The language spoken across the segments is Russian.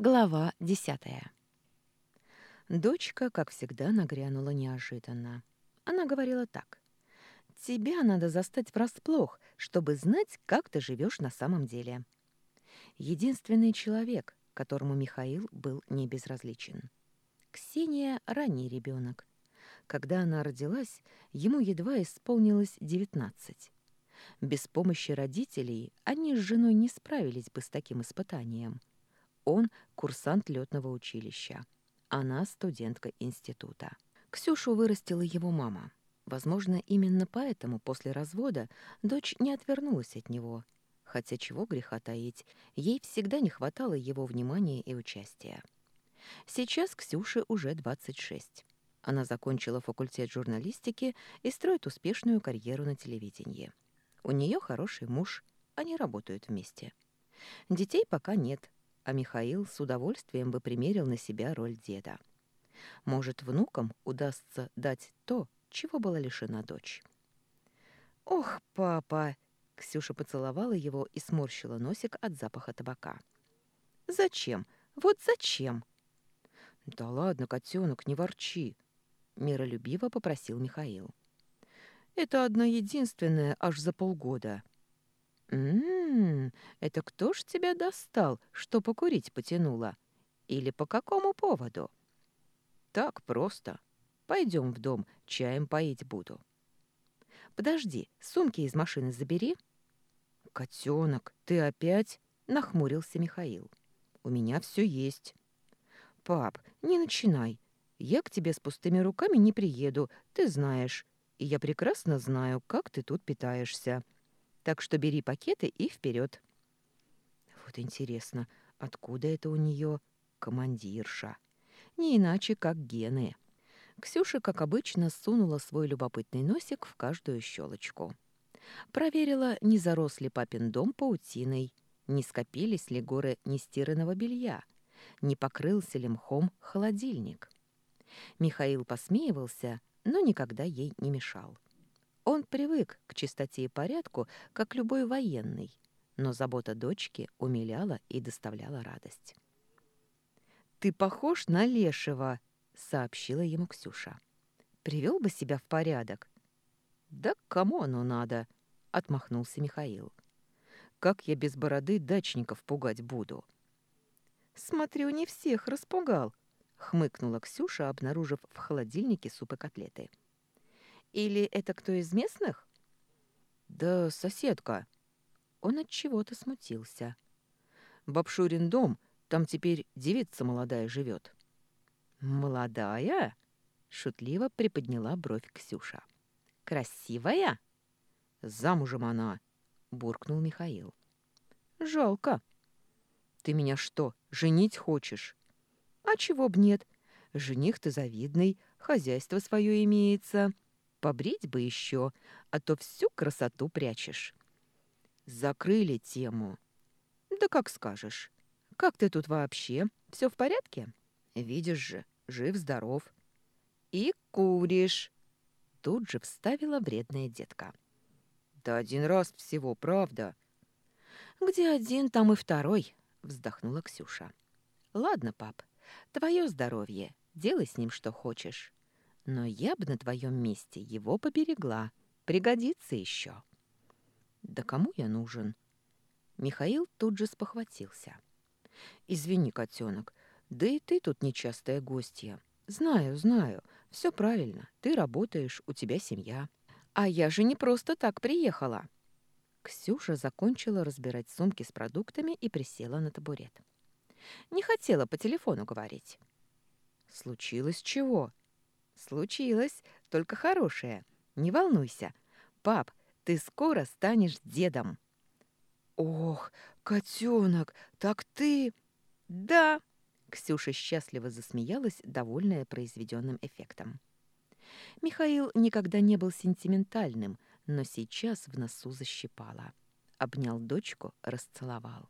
Глава десятая. Дочка, как всегда, нагрянула неожиданно. Она говорила так. «Тебя надо застать врасплох, чтобы знать, как ты живешь на самом деле». Единственный человек, которому Михаил был не безразличен. Ксения — ранний ребенок. Когда она родилась, ему едва исполнилось девятнадцать. Без помощи родителей они с женой не справились бы с таким испытанием — он курсант летного училища. Она студентка института. Ксюшу вырастила его мама. Возможно, именно поэтому после развода дочь не отвернулась от него. Хотя чего греха таить, ей всегда не хватало его внимания и участия. Сейчас Ксюше уже 26. Она закончила факультет журналистики и строит успешную карьеру на телевидении. У нее хороший муж, они работают вместе. Детей пока нет, а Михаил с удовольствием бы примерил на себя роль деда. Может, внукам удастся дать то, чего была лишена дочь. «Ох, папа!» — Ксюша поцеловала его и сморщила носик от запаха табака. «Зачем? Вот зачем?» «Да ладно, котенок, не ворчи!» — миролюбиво попросил Михаил. «Это одна единственная аж за полгода». «М-м, это кто ж тебя достал, что покурить потянуло? Или по какому поводу?» «Так просто. Пойдем в дом, чаем поить буду». «Подожди, сумки из машины забери». «Котенок, ты опять?» — нахмурился Михаил. «У меня все есть». «Пап, не начинай. Я к тебе с пустыми руками не приеду, ты знаешь. И я прекрасно знаю, как ты тут питаешься». Так что бери пакеты и вперед. Вот интересно, откуда это у нее командирша? Не иначе, как гены. Ксюша, как обычно, сунула свой любопытный носик в каждую щелочку. Проверила, не зарос ли папин дом паутиной, не скопились ли горы нестиранного белья, не покрылся ли мхом холодильник. Михаил посмеивался, но никогда ей не мешал. Он привык к чистоте и порядку, как любой военный, но забота дочки умиляла и доставляла радость. «Ты похож на Лешего», — сообщила ему Ксюша. «Привел бы себя в порядок». «Да кому оно надо?» — отмахнулся Михаил. «Как я без бороды дачников пугать буду?» «Смотрю, не всех распугал», — хмыкнула Ксюша, обнаружив в холодильнике суп и котлеты. Или это кто из местных? Да соседка. Он от чего-то смутился. Бабшурин дом, там теперь девица молодая живет. Молодая? Шутливо приподняла бровь Ксюша. Красивая? Замужем она, буркнул Михаил. Жалко. Ты меня что, женить хочешь? А чего б нет? Жених ты завидный, хозяйство свое имеется. Побрить бы еще, а то всю красоту прячешь. Закрыли тему. Да как скажешь. Как ты тут вообще? Все в порядке? Видишь же, жив-здоров. И куришь. Тут же вставила вредная детка. Да один раз всего, правда. Где один, там и второй, вздохнула Ксюша. Ладно, пап, твое здоровье, делай с ним что хочешь. Но я бы на твоем месте его поберегла. Пригодится еще. Да кому я нужен? Михаил тут же спохватился. Извини, котенок, да и ты тут нечастая гостья. Знаю, знаю, все правильно. Ты работаешь, у тебя семья. А я же не просто так приехала. Ксюша закончила разбирать сумки с продуктами и присела на табурет. Не хотела по телефону говорить. Случилось чего? Случилось, только хорошее. Не волнуйся. Пап, ты скоро станешь дедом. Ох, котенок, так ты... Да. Ксюша счастливо засмеялась, довольная произведенным эффектом. Михаил никогда не был сентиментальным, но сейчас в носу защипало. Обнял дочку, расцеловал.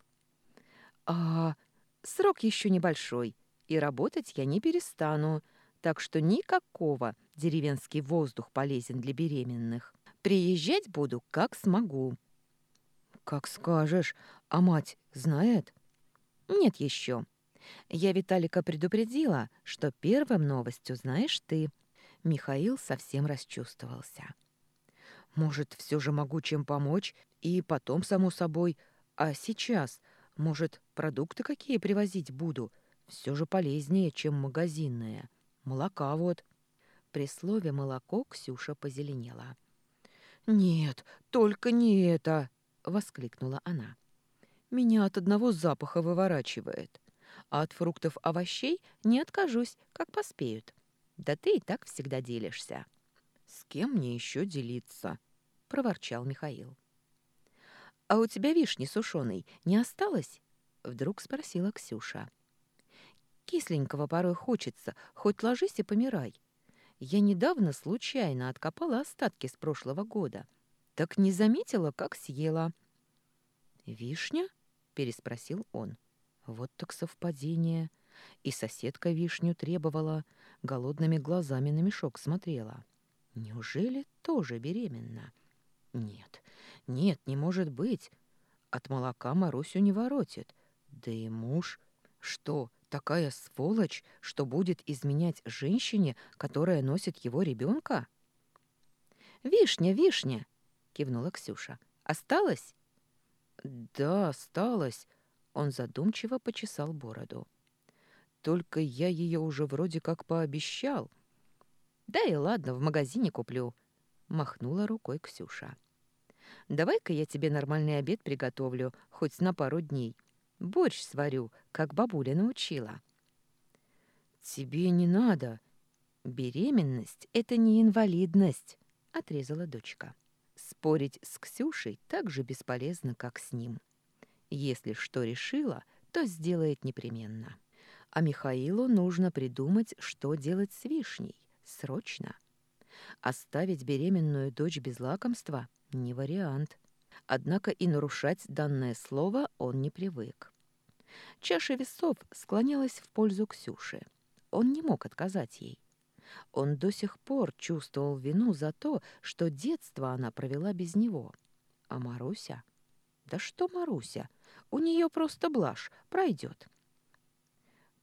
«А, срок еще небольшой, и работать я не перестану так что никакого деревенский воздух полезен для беременных. Приезжать буду, как смогу». «Как скажешь. А мать знает?» «Нет еще. Я Виталика предупредила, что первым новостью знаешь ты. Михаил совсем расчувствовался. Может, все же могу чем помочь, и потом, само собой. А сейчас, может, продукты какие привозить буду? Все же полезнее, чем магазинные. Молока вот. При слове «молоко» Ксюша позеленела. «Нет, только не это!» — воскликнула она. «Меня от одного запаха выворачивает. А от фруктов овощей не откажусь, как поспеют. Да ты и так всегда делишься». «С кем мне еще делиться?» — проворчал Михаил. «А у тебя вишни сушеной не осталось?» — вдруг спросила Ксюша. «Кисленького порой хочется, хоть ложись и помирай. Я недавно случайно откопала остатки с прошлого года. Так не заметила, как съела». «Вишня?» — переспросил он. «Вот так совпадение. И соседка вишню требовала, голодными глазами на мешок смотрела. Неужели тоже беременна?» «Нет, нет, не может быть. От молока Марусю не воротит. Да и муж... Что, такая сволочь, что будет изменять женщине, которая носит его ребенка? «Вишня, вишня!» — кивнула Ксюша. «Осталось?» «Да, осталось». Он задумчиво почесал бороду. «Только я ее уже вроде как пообещал». «Да и ладно, в магазине куплю», — махнула рукой Ксюша. «Давай-ка я тебе нормальный обед приготовлю, хоть на пару дней. Борщ сварю, как бабуля научила». «Тебе не надо. Беременность — это не инвалидность», — отрезала дочка. Спорить с Ксюшей так же бесполезно, как с ним. Если что решила, то сделает непременно. А Михаилу нужно придумать, что делать с вишней. Срочно. Оставить беременную дочь без лакомства — не вариант. Однако и нарушать данное слово он не привык. Чаша весов склонялась в пользу Ксюши. Он не мог отказать ей. Он до сих пор чувствовал вину за то, что детство она провела без него. А Маруся? Да что Маруся? У нее просто блажь, пройдет.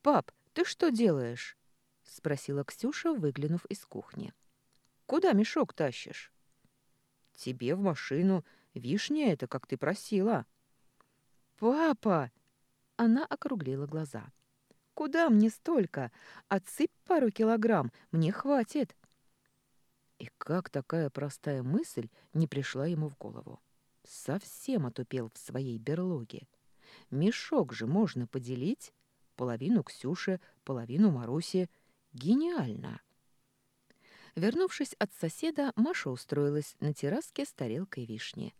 «Пап, ты что делаешь?» — спросила Ксюша, выглянув из кухни. «Куда мешок тащишь?» «Тебе в машину Вишня это, как ты просила». «Папа!» Она округлила глаза. «Куда мне столько? Отсыпь пару килограмм, мне хватит». И как такая простая мысль не пришла ему в голову? Совсем отупел в своей берлоге. Мешок же можно поделить. Половину Ксюше, половину Марусе. Гениально! Вернувшись от соседа, Маша устроилась на терраске с тарелкой вишни.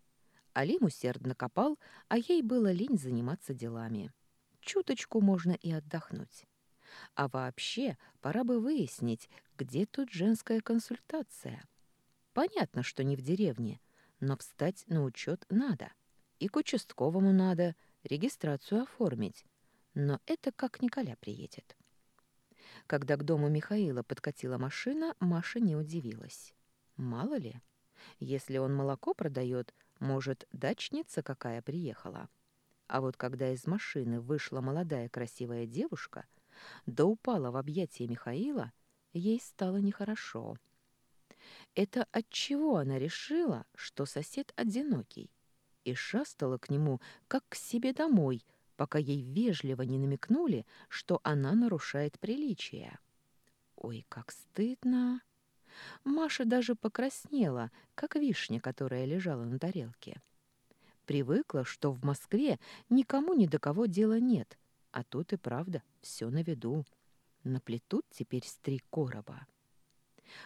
Алим усердно копал, а ей было лень заниматься делами. Чуточку можно и отдохнуть. А вообще, пора бы выяснить, где тут женская консультация. Понятно, что не в деревне, но встать на учет надо. И к участковому надо, регистрацию оформить. Но это как Николя приедет. Когда к дому Михаила подкатила машина, Маша не удивилась. Мало ли, если он молоко продает, может, дачница какая приехала. А вот когда из машины вышла молодая красивая девушка, да упала в объятия Михаила, ей стало нехорошо. Это от чего она решила, что сосед одинокий, и шастала к нему, как к себе домой, пока ей вежливо не намекнули, что она нарушает приличия. Ой, как стыдно! Маша даже покраснела, как вишня, которая лежала на тарелке. Привыкла, что в Москве никому ни до кого дела нет, а тут и правда все на виду. Наплетут теперь с три короба.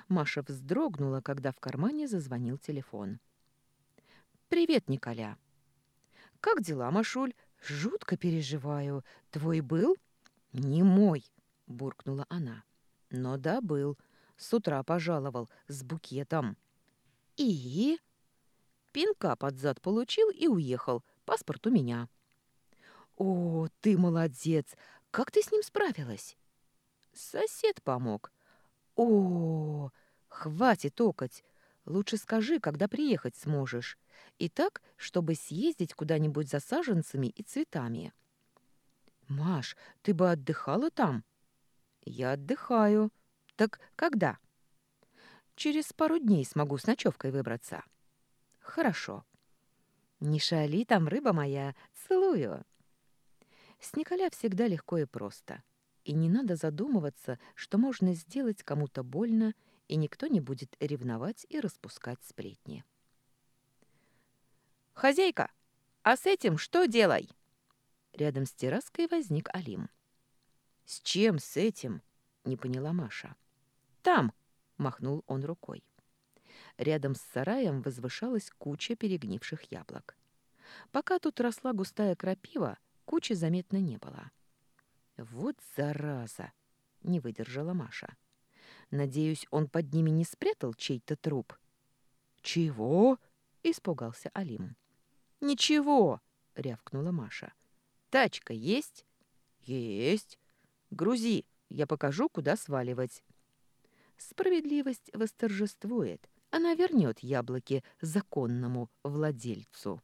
Маша вздрогнула, когда в кармане зазвонил телефон. «Привет, Николя!» «Как дела, Машуль? Жутко переживаю. Твой был?» «Не мой!» — буркнула она. «Но да, был. С утра пожаловал с букетом. И? Пинка под зад получил и уехал. Паспорт у меня. О, ты молодец! Как ты с ним справилась? Сосед помог. О, хватит окать. Лучше скажи, когда приехать сможешь. И так, чтобы съездить куда-нибудь за саженцами и цветами. «Маш, ты бы отдыхала там?» «Я отдыхаю. Так когда?» «Через пару дней смогу с ночевкой выбраться». «Хорошо». «Не шали там, рыба моя. Целую». С Николя всегда легко и просто. И не надо задумываться, что можно сделать кому-то больно, и никто не будет ревновать и распускать сплетни. «Хозяйка, а с этим что делай?» Рядом с терраской возник Алим. «С чем с этим?» — не поняла Маша. «Там!» — махнул он рукой. Рядом с сараем возвышалась куча перегнивших яблок. Пока тут росла густая крапива, кучи заметно не было. «Вот зараза!» — не выдержала Маша. «Надеюсь, он под ними не спрятал чей-то труп?» «Чего?» — испугался Алим. «Ничего!» — рявкнула Маша. «Тачка есть?» «Есть. Грузи, я покажу, куда сваливать». Справедливость восторжествует. Она вернет яблоки законному владельцу.